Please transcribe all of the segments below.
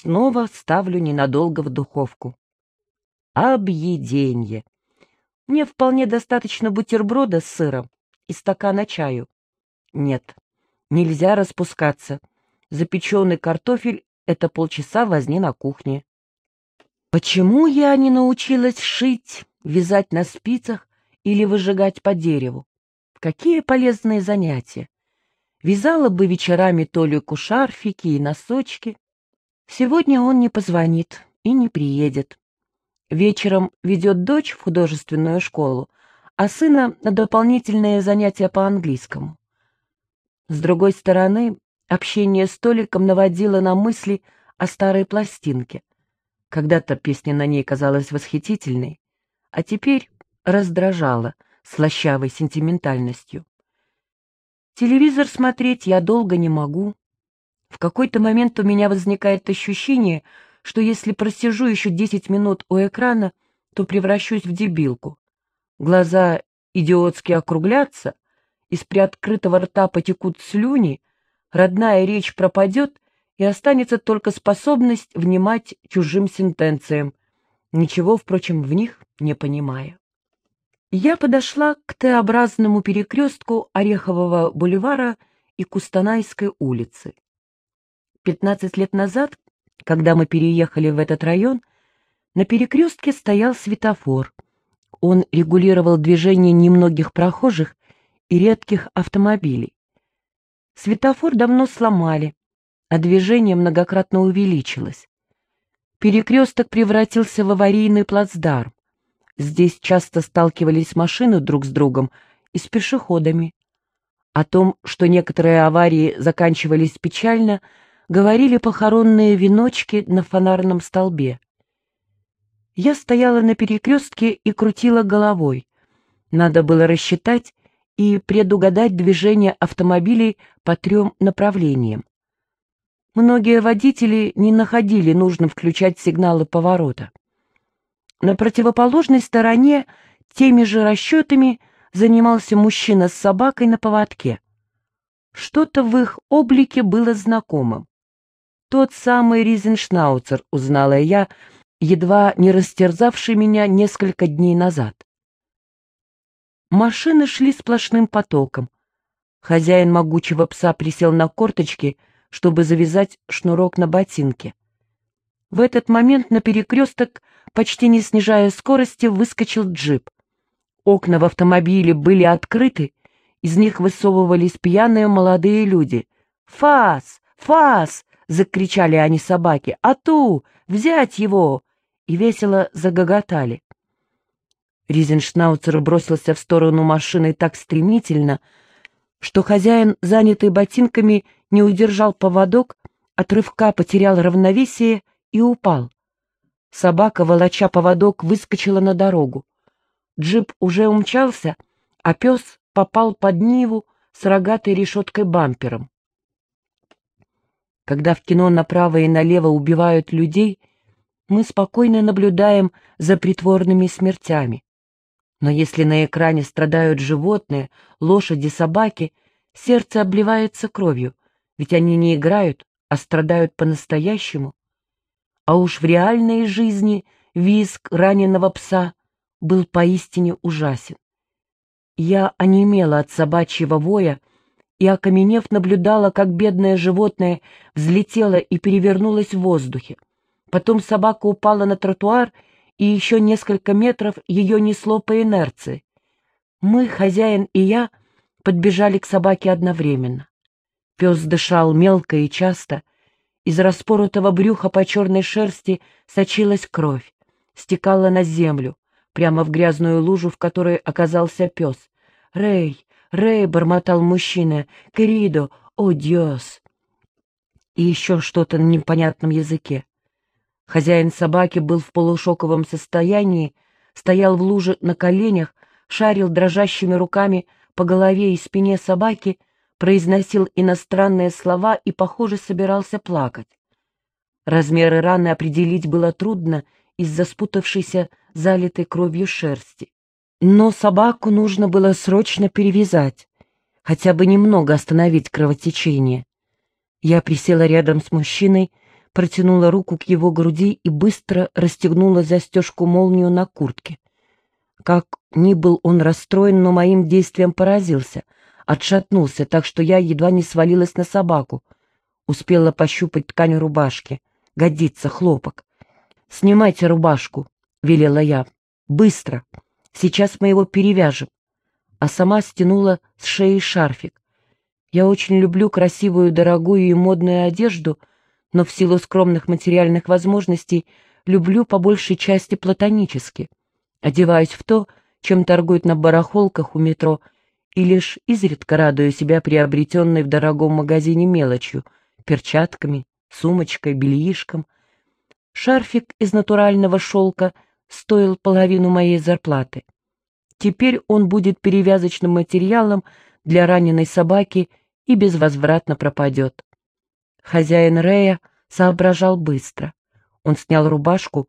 снова ставлю ненадолго в духовку. Объеденье. Мне вполне достаточно бутерброда с сыром и стакана чаю. Нет, нельзя распускаться. Запеченный картофель — это полчаса возни на кухне. Почему я не научилась шить, вязать на спицах или выжигать по дереву? Какие полезные занятия! Вязала бы вечерами Толику шарфики и носочки. Сегодня он не позвонит и не приедет. Вечером ведет дочь в художественную школу, а сына на дополнительные занятия по английскому. С другой стороны, общение с Толиком наводило на мысли о старой пластинке. Когда-то песня на ней казалась восхитительной, а теперь раздражала слащавой сентиментальностью. Телевизор смотреть я долго не могу. В какой-то момент у меня возникает ощущение, что если просижу еще десять минут у экрана, то превращусь в дебилку. Глаза идиотски округлятся, из приоткрытого рта потекут слюни, родная речь пропадет, и останется только способность внимать чужим сентенциям, ничего, впрочем, в них не понимая. Я подошла к Т-образному перекрестку Орехового бульвара и Кустанайской улицы. Пятнадцать лет назад, когда мы переехали в этот район, на перекрестке стоял светофор. Он регулировал движение немногих прохожих и редких автомобилей. Светофор давно сломали, а движение многократно увеличилось. Перекресток превратился в аварийный плацдарм. Здесь часто сталкивались машины друг с другом и с пешеходами. О том, что некоторые аварии заканчивались печально, говорили похоронные веночки на фонарном столбе. Я стояла на перекрестке и крутила головой. Надо было рассчитать и предугадать движение автомобилей по трем направлениям. Многие водители не находили нужным включать сигналы поворота. На противоположной стороне теми же расчетами занимался мужчина с собакой на поводке. Что-то в их облике было знакомым. Тот самый Ризеншнауцер, узнала я, едва не растерзавший меня несколько дней назад. Машины шли сплошным потоком. Хозяин могучего пса присел на корточки, чтобы завязать шнурок на ботинке. В этот момент на перекресток, почти не снижая скорости, выскочил джип. Окна в автомобиле были открыты, из них высовывались пьяные молодые люди. «Фас! Фас!» — закричали они собаки. «Ату! Взять его!» И весело загоготали. Ризеншнауцер бросился в сторону машины так стремительно, что хозяин, занятый ботинками, не удержал поводок, от рывка потерял равновесие и упал. Собака, волоча поводок, выскочила на дорогу. Джип уже умчался, а пес попал под Ниву с рогатой решеткой бампером. Когда в кино направо и налево убивают людей, мы спокойно наблюдаем за притворными смертями. Но если на экране страдают животные, лошади, собаки, сердце обливается кровью, ведь они не играют, а страдают по-настоящему. А уж в реальной жизни визг раненого пса был поистине ужасен. Я онемела от собачьего воя и, окаменев, наблюдала, как бедное животное взлетело и перевернулось в воздухе. Потом собака упала на тротуар и еще несколько метров ее несло по инерции. Мы, хозяин и я, подбежали к собаке одновременно. Пес дышал мелко и часто. Из распоротого брюха по черной шерсти сочилась кровь, стекала на землю, прямо в грязную лужу, в которой оказался пес. «Рэй, Рэй!» — бормотал мужчина. «Querido! О, Диос!» И еще что-то на непонятном языке. Хозяин собаки был в полушоковом состоянии, стоял в луже на коленях, шарил дрожащими руками по голове и спине собаки, произносил иностранные слова и, похоже, собирался плакать. Размеры раны определить было трудно из-за спутавшейся, залитой кровью шерсти. Но собаку нужно было срочно перевязать, хотя бы немного остановить кровотечение. Я присела рядом с мужчиной, протянула руку к его груди и быстро расстегнула застежку-молнию на куртке. Как ни был он расстроен, но моим действием поразился, отшатнулся, так что я едва не свалилась на собаку. Успела пощупать ткань рубашки. Годится хлопок. «Снимайте рубашку», — велела я. «Быстро. Сейчас мы его перевяжем». А сама стянула с шеи шарфик. Я очень люблю красивую, дорогую и модную одежду, но в силу скромных материальных возможностей люблю по большей части платонически. Одеваюсь в то, чем торгуют на барахолках у метро, и лишь изредка радую себя приобретенной в дорогом магазине мелочью, перчатками, сумочкой, бельишком. Шарфик из натурального шелка стоил половину моей зарплаты. Теперь он будет перевязочным материалом для раненой собаки и безвозвратно пропадет. Хозяин Рея соображал быстро. Он снял рубашку,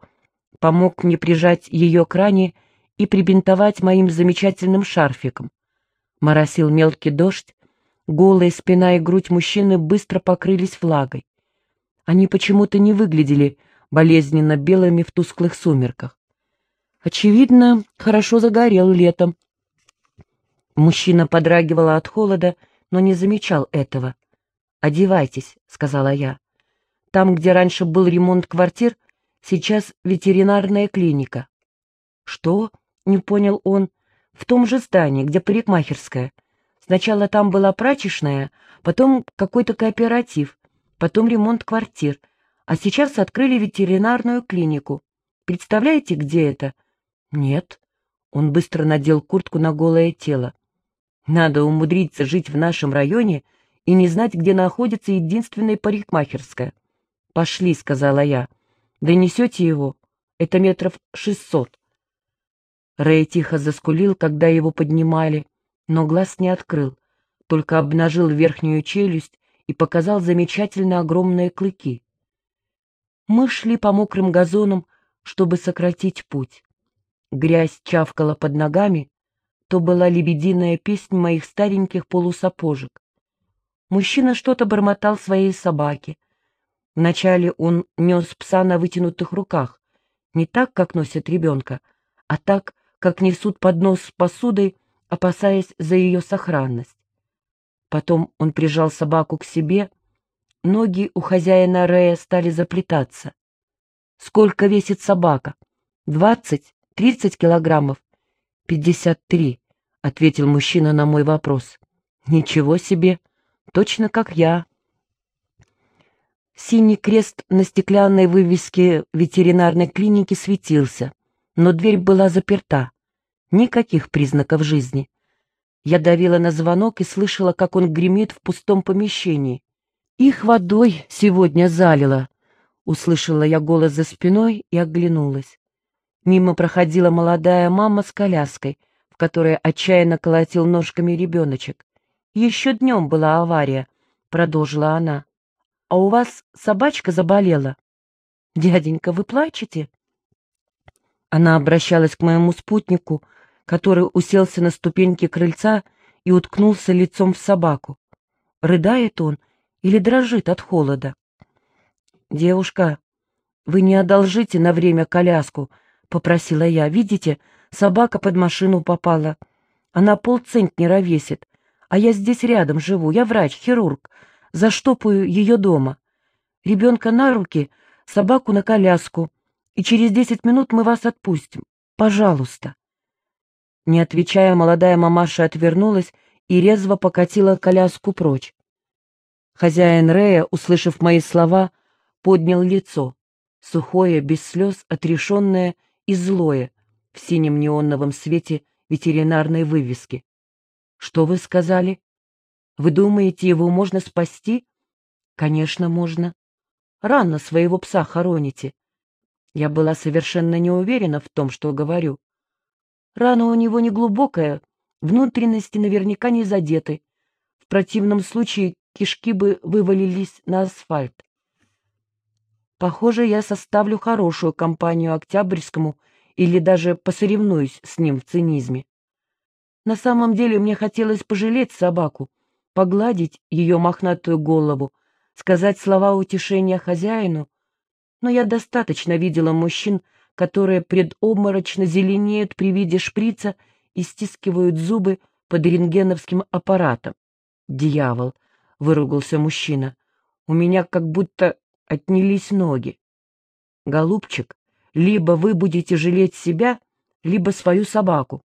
помог мне прижать ее к ране и прибинтовать моим замечательным шарфиком. Моросил мелкий дождь, голая спина и грудь мужчины быстро покрылись влагой. Они почему-то не выглядели болезненно белыми в тусклых сумерках. Очевидно, хорошо загорел летом. Мужчина подрагивал от холода, но не замечал этого. «Одевайтесь», — сказала я. «Там, где раньше был ремонт квартир, сейчас ветеринарная клиника». «Что?» — не понял он. «В том же здании, где парикмахерская. Сначала там была прачечная, потом какой-то кооператив, потом ремонт квартир, а сейчас открыли ветеринарную клинику. Представляете, где это?» «Нет». Он быстро надел куртку на голое тело. «Надо умудриться жить в нашем районе и не знать, где находится единственная парикмахерская. «Пошли», — сказала я. «Донесете его? Это метров шестьсот». Рэй тихо заскулил, когда его поднимали, но глаз не открыл, только обнажил верхнюю челюсть и показал замечательно огромные клыки. Мы шли по мокрым газонам, чтобы сократить путь. Грязь чавкала под ногами, то была лебединая песнь моих стареньких полусапожек. Мужчина что-то бормотал своей собаке. Вначале он нес пса на вытянутых руках, не так, как носят ребенка, а так, как несут поднос с посудой, опасаясь за ее сохранность. Потом он прижал собаку к себе, ноги у хозяина Рея стали заплетаться. «Сколько весит собака? Двадцать? Тридцать килограммов?» «Пятьдесят три», — ответил мужчина на мой вопрос. «Ничего себе! точно как я. Синий крест на стеклянной вывеске ветеринарной клиники светился, но дверь была заперта. Никаких признаков жизни. Я давила на звонок и слышала, как он гремит в пустом помещении. «Их водой сегодня залило», — услышала я голос за спиной и оглянулась. Мимо проходила молодая мама с коляской, в которой отчаянно колотил ножками ребеночек. Еще днем была авария, — продолжила она. А у вас собачка заболела. Дяденька, вы плачете? Она обращалась к моему спутнику, который уселся на ступеньке крыльца и уткнулся лицом в собаку. Рыдает он или дрожит от холода? «Девушка, вы не одолжите на время коляску», — попросила я. «Видите, собака под машину попала. Она полцентнера весит а я здесь рядом живу, я врач, хирург, заштопаю ее дома. Ребенка на руки, собаку на коляску, и через десять минут мы вас отпустим. Пожалуйста. Не отвечая, молодая мамаша отвернулась и резво покатила коляску прочь. Хозяин Рея, услышав мои слова, поднял лицо, сухое, без слез, отрешенное и злое, в синем неоновом свете ветеринарной вывески. Что вы сказали? Вы думаете, его можно спасти? Конечно, можно. Рано своего пса хороните. Я была совершенно не уверена в том, что говорю. Рана у него не глубокая, внутренности наверняка не задеты. В противном случае кишки бы вывалились на асфальт. Похоже, я составлю хорошую компанию Октябрьскому или даже посоревнуюсь с ним в цинизме. На самом деле мне хотелось пожалеть собаку, погладить ее мохнатую голову, сказать слова утешения хозяину, но я достаточно видела мужчин, которые предобморочно зеленеют при виде шприца и стискивают зубы под рентгеновским аппаратом. «Дьявол!» — выругался мужчина. «У меня как будто отнялись ноги. Голубчик, либо вы будете жалеть себя, либо свою собаку.